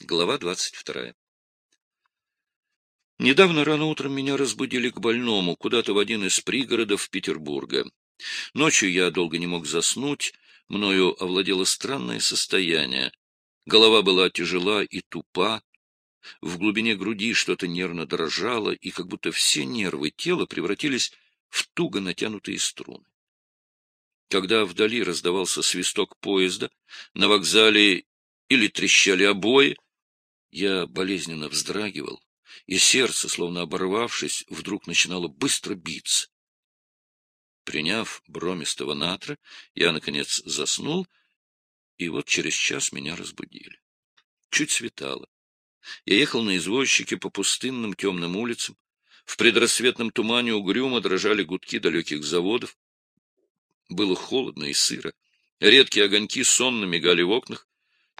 Глава двадцать вторая. Недавно рано утром меня разбудили к больному, куда-то в один из пригородов Петербурга. Ночью я долго не мог заснуть, мною овладело странное состояние. Голова была тяжела и тупа, в глубине груди что-то нервно дрожало, и как будто все нервы тела превратились в туго натянутые струны. Когда вдали раздавался свисток поезда, на вокзале или трещали обои, я болезненно вздрагивал, и сердце, словно оборвавшись, вдруг начинало быстро биться. Приняв бромистого натра, я, наконец, заснул, и вот через час меня разбудили. Чуть светало. Я ехал на извозчике по пустынным темным улицам. В предрассветном тумане угрюмо дрожали гудки далеких заводов. Было холодно и сыро. Редкие огоньки сонно мигали в окнах.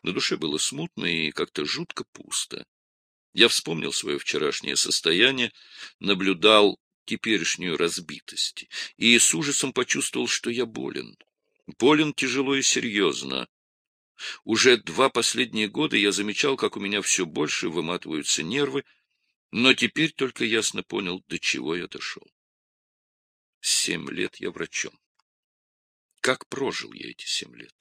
На душе было смутно и как-то жутко пусто. Я вспомнил свое вчерашнее состояние, наблюдал теперешнюю разбитость и с ужасом почувствовал, что я болен. Болен тяжело и серьезно. Уже два последние года я замечал, как у меня все больше выматываются нервы, но теперь только ясно понял, до чего я дошел. Семь лет я врачом. Как прожил я эти семь лет?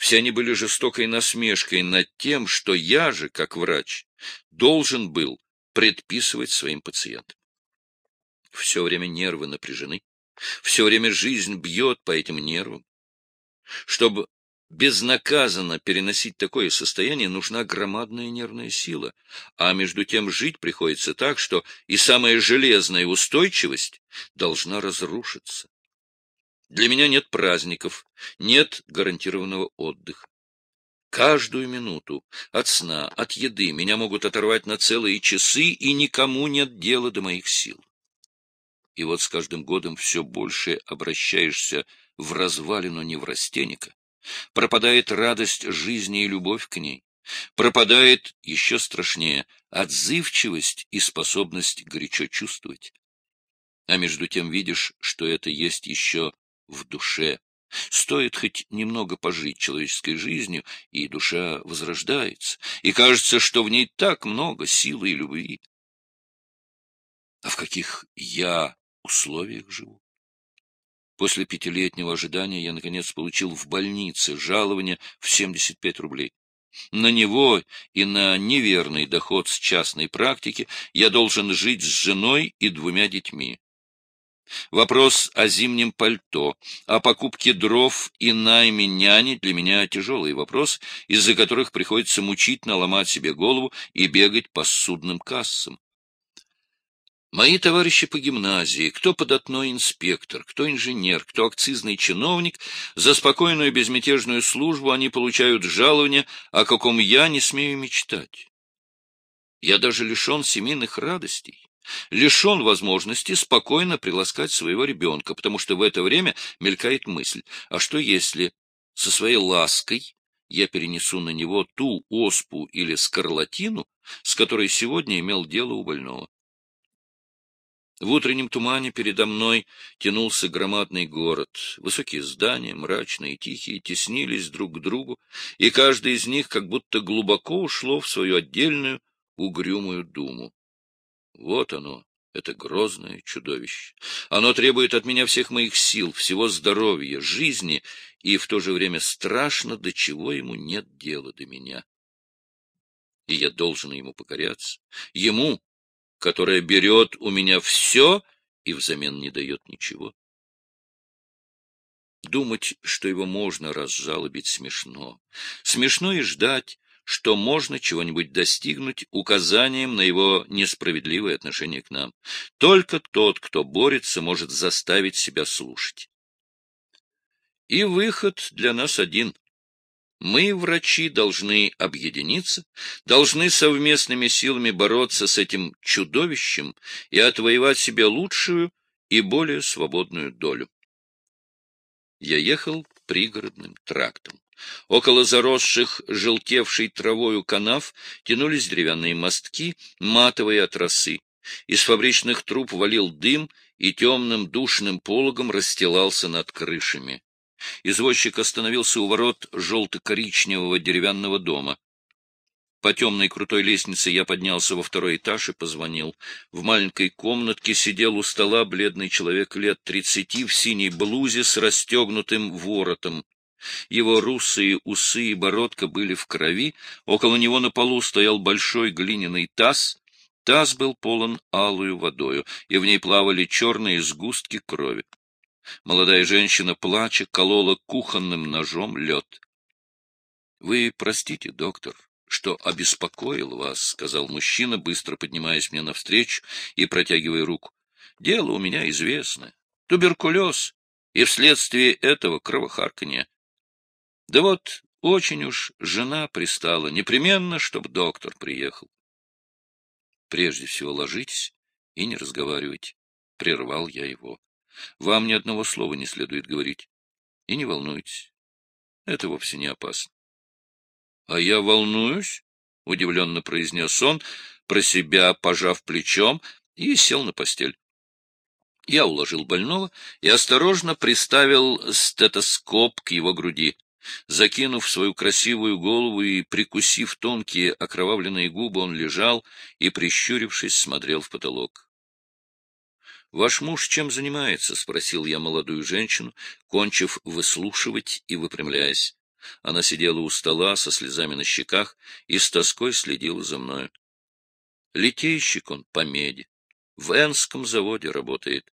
Все они были жестокой насмешкой над тем, что я же, как врач, должен был предписывать своим пациентам. Все время нервы напряжены, все время жизнь бьет по этим нервам. Чтобы безнаказанно переносить такое состояние, нужна громадная нервная сила, а между тем жить приходится так, что и самая железная устойчивость должна разрушиться. Для меня нет праздников, нет гарантированного отдыха. Каждую минуту от сна, от еды меня могут оторвать на целые часы, и никому нет дела до моих сил. И вот с каждым годом все больше обращаешься в развалину неврастенника, пропадает радость жизни и любовь к ней, пропадает, еще страшнее, отзывчивость и способность горячо чувствовать. А между тем видишь, что это есть еще в душе. Стоит хоть немного пожить человеческой жизнью, и душа возрождается, и кажется, что в ней так много силы и любви. А в каких я условиях живу? После пятилетнего ожидания я, наконец, получил в больнице жалование в 75 рублей. На него и на неверный доход с частной практики я должен жить с женой и двумя детьми. Вопрос о зимнем пальто, о покупке дров и найме няни для меня тяжелый вопрос, из-за которых приходится мучительно ломать себе голову и бегать по судным кассам. Мои товарищи по гимназии, кто податной инспектор, кто инженер, кто акцизный чиновник, за спокойную безмятежную службу они получают жалование, о каком я не смею мечтать. Я даже лишен семейных радостей лишен возможности спокойно приласкать своего ребенка, потому что в это время мелькает мысль, а что если со своей лаской я перенесу на него ту оспу или скарлатину, с которой сегодня имел дело у больного? В утреннем тумане передо мной тянулся громадный город. Высокие здания, мрачные тихие, теснились друг к другу, и каждый из них как будто глубоко ушло в свою отдельную угрюмую думу. Вот оно, это грозное чудовище. Оно требует от меня всех моих сил, всего здоровья, жизни, и в то же время страшно, до чего ему нет дела до меня. И я должен ему покоряться. Ему, которое берет у меня все и взамен не дает ничего. Думать, что его можно разжалобить, смешно. Смешно и ждать, что можно чего-нибудь достигнуть указанием на его несправедливое отношение к нам. Только тот, кто борется, может заставить себя слушать. И выход для нас один. Мы, врачи, должны объединиться, должны совместными силами бороться с этим чудовищем и отвоевать себе лучшую и более свободную долю. Я ехал пригородным трактом. Около заросших, желтевшей травою канав тянулись деревянные мостки, матовые от росы. Из фабричных труб валил дым и темным душным пологом расстилался над крышами. Извозчик остановился у ворот желто-коричневого деревянного дома. По темной крутой лестнице я поднялся во второй этаж и позвонил. В маленькой комнатке сидел у стола бледный человек лет тридцати в синей блузе с расстегнутым воротом. Его русые усы и бородка были в крови, около него на полу стоял большой глиняный таз. Таз был полон алую водою, и в ней плавали черные сгустки крови. Молодая женщина, плача, колола кухонным ножом лед. — Вы простите, доктор, что обеспокоил вас, — сказал мужчина, быстро поднимаясь мне навстречу и протягивая руку. — Дело у меня известное. Туберкулез, и вследствие этого кровохарканье. Да вот очень уж жена пристала, непременно, чтоб доктор приехал. — Прежде всего ложитесь и не разговаривайте. Прервал я его. Вам ни одного слова не следует говорить. И не волнуйтесь. Это вовсе не опасно. — А я волнуюсь, — удивленно произнес он, про себя пожав плечом, и сел на постель. Я уложил больного и осторожно приставил стетоскоп к его груди. Закинув свою красивую голову и прикусив тонкие окровавленные губы, он лежал и, прищурившись, смотрел в потолок. — Ваш муж чем занимается? — спросил я молодую женщину, кончив выслушивать и выпрямляясь. Она сидела у стола со слезами на щеках и с тоской следила за мною. Литейщик он по меди. В Энском заводе работает.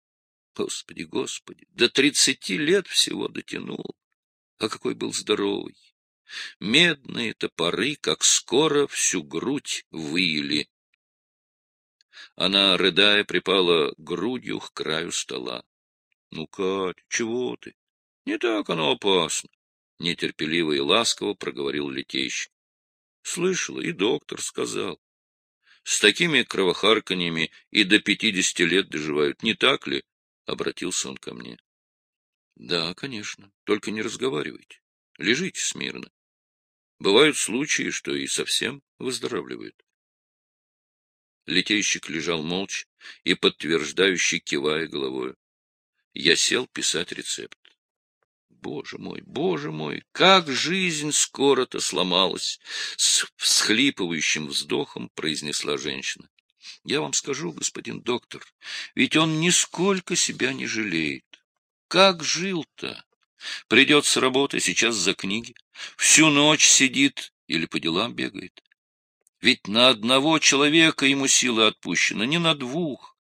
Господи, господи, до тридцати лет всего дотянул. А какой был здоровый! Медные топоры, как скоро, всю грудь выили. Она, рыдая, припала грудью к краю стола. — Ну, Катя, чего ты? Не так оно опасно. — нетерпеливо и ласково проговорил летейщик. — Слышала, и доктор сказал. С такими кровохарканьями и до пятидесяти лет доживают, не так ли? — обратился он ко мне. — Да, конечно, только не разговаривайте. Лежите смирно. Бывают случаи, что и совсем выздоравливают. Летейщик лежал молча и подтверждающий кивая головой. Я сел писать рецепт. Боже мой, боже мой, как жизнь скоро-то сломалась! С всхлипывающим вздохом произнесла женщина. Я вам скажу, господин доктор, ведь он нисколько себя не жалеет. Как жил-то? Придет с работы, сейчас за книги. Всю ночь сидит или по делам бегает. Ведь на одного человека ему силы отпущено, не на двух.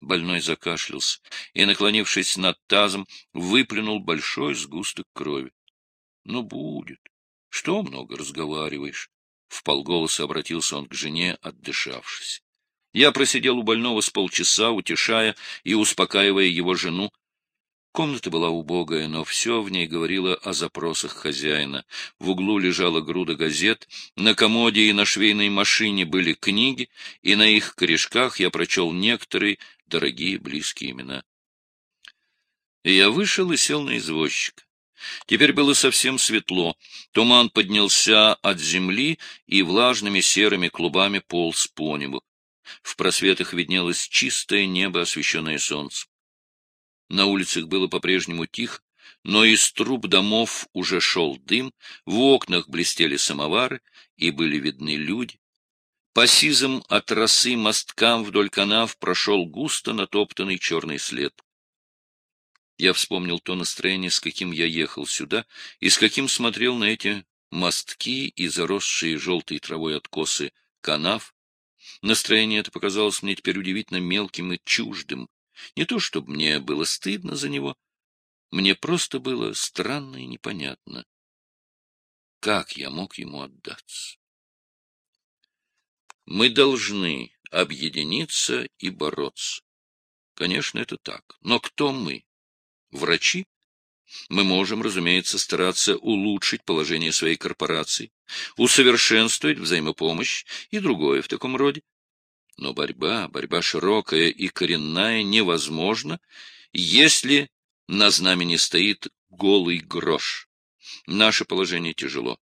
Больной закашлялся и, наклонившись над тазом, выплюнул большой сгусток крови. — Ну, будет. Что много разговариваешь? В полголоса обратился он к жене, отдышавшись. Я просидел у больного с полчаса, утешая и успокаивая его жену, Комната была убогая, но все в ней говорило о запросах хозяина. В углу лежала груда газет, на комоде и на швейной машине были книги, и на их корешках я прочел некоторые дорогие близкие имена. И я вышел и сел на извозчика. Теперь было совсем светло, туман поднялся от земли и влажными серыми клубами полз по небу. В просветах виднелось чистое небо, освещенное солнцем. На улицах было по-прежнему тихо, но из труб домов уже шел дым, в окнах блестели самовары, и были видны люди. По сизым от росы мосткам вдоль канав прошел густо натоптанный черный след. Я вспомнил то настроение, с каким я ехал сюда, и с каким смотрел на эти мостки и заросшие желтой травой откосы канав. Настроение это показалось мне теперь удивительно мелким и чуждым. Не то, чтобы мне было стыдно за него, мне просто было странно и непонятно. Как я мог ему отдаться? Мы должны объединиться и бороться. Конечно, это так. Но кто мы? Врачи? Мы можем, разумеется, стараться улучшить положение своей корпорации, усовершенствовать взаимопомощь и другое в таком роде. Но борьба, борьба широкая и коренная невозможна, если на знамени стоит голый грош. Наше положение тяжело,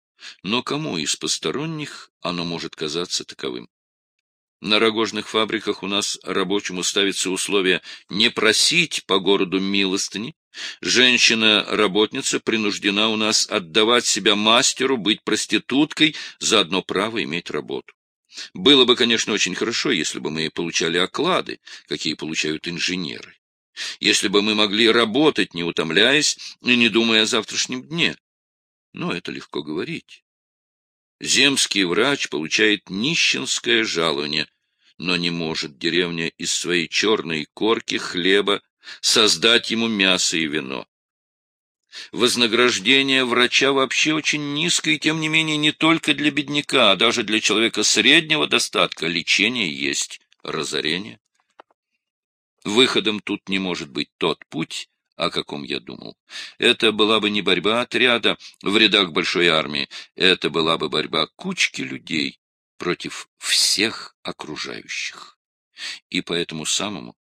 но кому из посторонних оно может казаться таковым? На рогожных фабриках у нас рабочему ставится условие не просить по городу милостыни, Женщина-работница принуждена у нас отдавать себя мастеру, быть проституткой, за одно право иметь работу. Было бы, конечно, очень хорошо, если бы мы получали оклады, какие получают инженеры. Если бы мы могли работать, не утомляясь и не думая о завтрашнем дне. Но это легко говорить. Земский врач получает нищенское жалование, но не может деревня из своей черной корки хлеба создать ему мясо и вино. Вознаграждение врача вообще очень низкое, и тем не менее не только для бедняка, а даже для человека среднего достатка лечение есть разорение. Выходом тут не может быть тот путь, о каком я думал. Это была бы не борьба отряда в рядах большой армии, это была бы борьба кучки людей против всех окружающих. И поэтому самому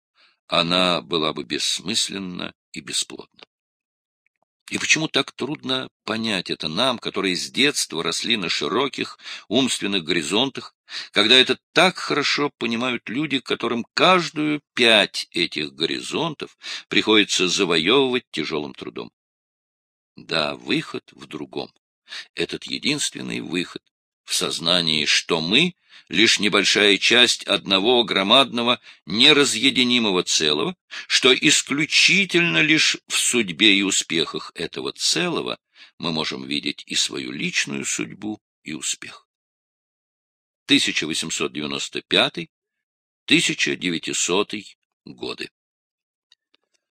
она была бы бессмысленна и бесплодна. И почему так трудно понять это нам, которые с детства росли на широких умственных горизонтах, когда это так хорошо понимают люди, которым каждую пять этих горизонтов приходится завоевывать тяжелым трудом? Да, выход в другом. Этот единственный выход в сознании, что мы — лишь небольшая часть одного громадного неразъединимого целого, что исключительно лишь в судьбе и успехах этого целого мы можем видеть и свою личную судьбу и успех. 1895-1900 годы